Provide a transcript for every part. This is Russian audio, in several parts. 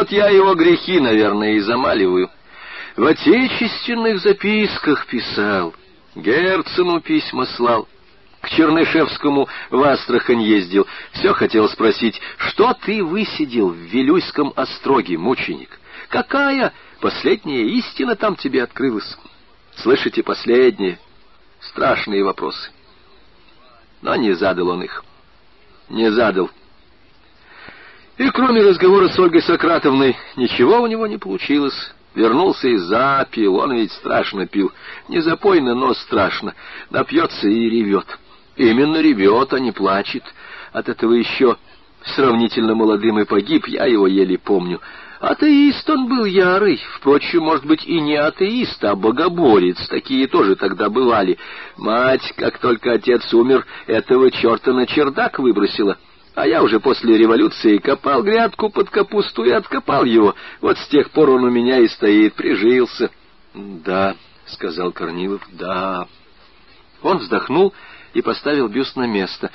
Вот я его грехи, наверное, и замаливаю. В отечественных записках писал, Герцену письма слал, к Чернышевскому в Астрахань ездил. Все хотел спросить, что ты высидел в Вилюйском остроге, мученик? Какая последняя истина там тебе открылась? Слышите, последние, страшные вопросы. Но не задал он их. Не задал. И кроме разговора с Ольгой Сократовной, ничего у него не получилось. Вернулся и запил, он ведь страшно пил. Не запойно, но страшно. Напьется и ревет. Именно ревет, а не плачет. От этого еще сравнительно молодым и погиб, я его еле помню. Атеист он был ярый, впрочем, может быть, и не атеист, а богоборец, такие тоже тогда бывали. Мать, как только отец умер, этого черта на чердак выбросила. А я уже после революции копал грядку под капусту и откопал его. Вот с тех пор он у меня и стоит, прижился. — Да, — сказал Корнилов, — да. Он вздохнул и поставил бюст на место.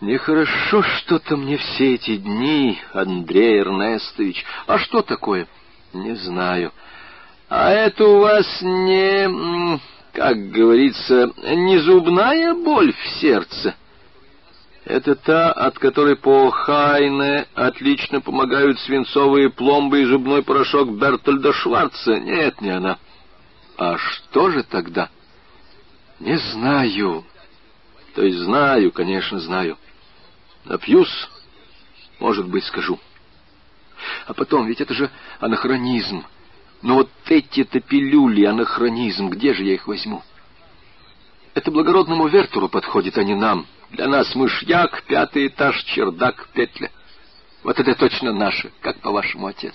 Нехорошо что-то мне все эти дни, Андрей Эрнестович. А что такое? Не знаю. А это у вас не, как говорится, не зубная боль в сердце? Это та, от которой по Хайне отлично помогают свинцовые пломбы и зубной порошок Бертольда Шварца. Нет, не она. А что же тогда? Не знаю. То есть знаю, конечно, знаю. Напьюсь, может быть, скажу. А потом, ведь это же анахронизм. Но вот эти-то пилюли, анахронизм, где же я их возьму? Это благородному Вертуру подходит, а не нам. Для нас мышьяк, пятый этаж, чердак, петля. Вот это точно наше, как по-вашему, отец.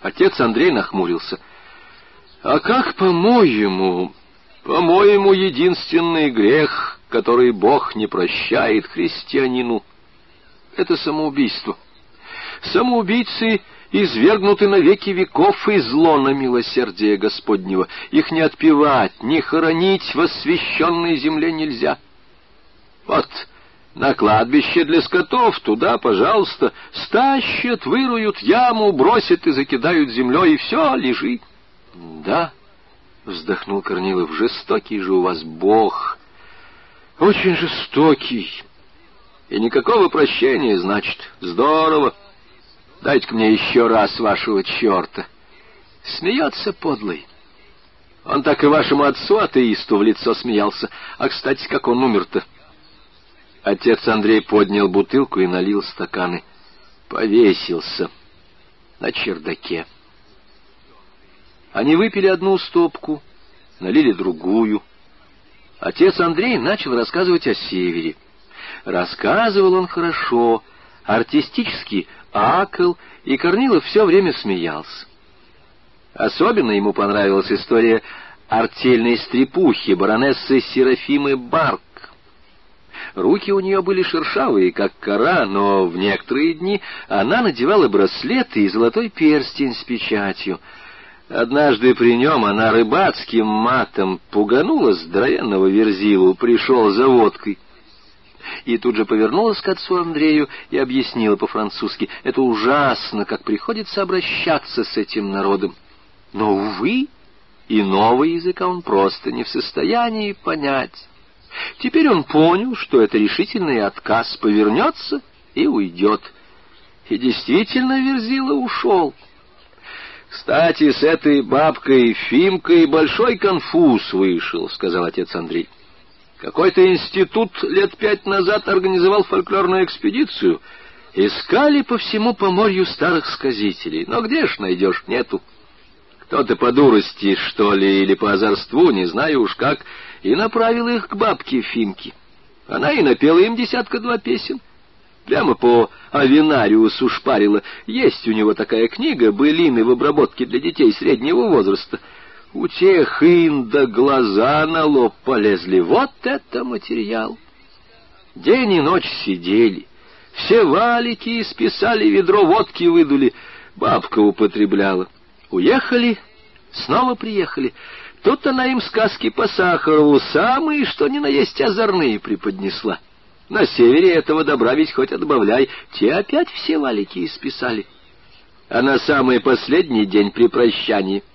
Отец Андрей нахмурился. А как по-моему? По-моему, единственный грех который Бог не прощает христианину, это самоубийство. Самоубийцы извергнуты на веки веков и зло на милосердие Господнего. Их не отпевать, не хоронить в освященной земле нельзя. Вот на кладбище для скотов туда, пожалуйста, стащат, выруют яму, бросят и закидают землей, и все, лежи. Да, вздохнул Корнилов, жестокий же у вас Бог, очень жестокий. И никакого прощения, значит. Здорово. Дайте-ка мне еще раз вашего черта. Смеется подлый. Он так и вашему отцу, атеисту, в лицо смеялся. А, кстати, как он умер-то? Отец Андрей поднял бутылку и налил стаканы. Повесился на чердаке. Они выпили одну стопку, налили другую — Отец Андрей начал рассказывать о севере. Рассказывал он хорошо, артистически акал, и Корнилов все время смеялся. Особенно ему понравилась история артельной стрепухи баронессы Серафимы Барк. Руки у нее были шершавые, как кора, но в некоторые дни она надевала браслеты и золотой перстень с печатью — Однажды при нем она рыбацким матом пуганула здоровенного верзилу, пришел за водкой. И тут же повернулась к отцу Андрею и объяснила по-французски, это ужасно, как приходится обращаться с этим народом. Но, увы, иного языка он просто не в состоянии понять. Теперь он понял, что это решительный отказ повернется и уйдет. И действительно Верзила ушел. «Кстати, с этой бабкой Фимкой большой конфуз вышел», — сказал отец Андрей. «Какой-то институт лет пять назад организовал фольклорную экспедицию. Искали по всему поморью старых сказителей, но где ж найдешь, нету. Кто-то по дурости, что ли, или по озорству, не знаю уж как, и направил их к бабке Фимке. Она и напела им десятка-два песен». Прямо по Авинариусу шпарила. Есть у него такая книга «Былины в обработке для детей среднего возраста». У тех инда глаза на лоб полезли. Вот это материал! День и ночь сидели. Все валики исписали, ведро водки выдули. Бабка употребляла. Уехали, снова приехали. Тут она им сказки по Сахарову самые, что ни на есть озорные преподнесла. На севере этого добра ведь хоть отбавляй. Те опять все валики исписали. а на самый последний день при прощании —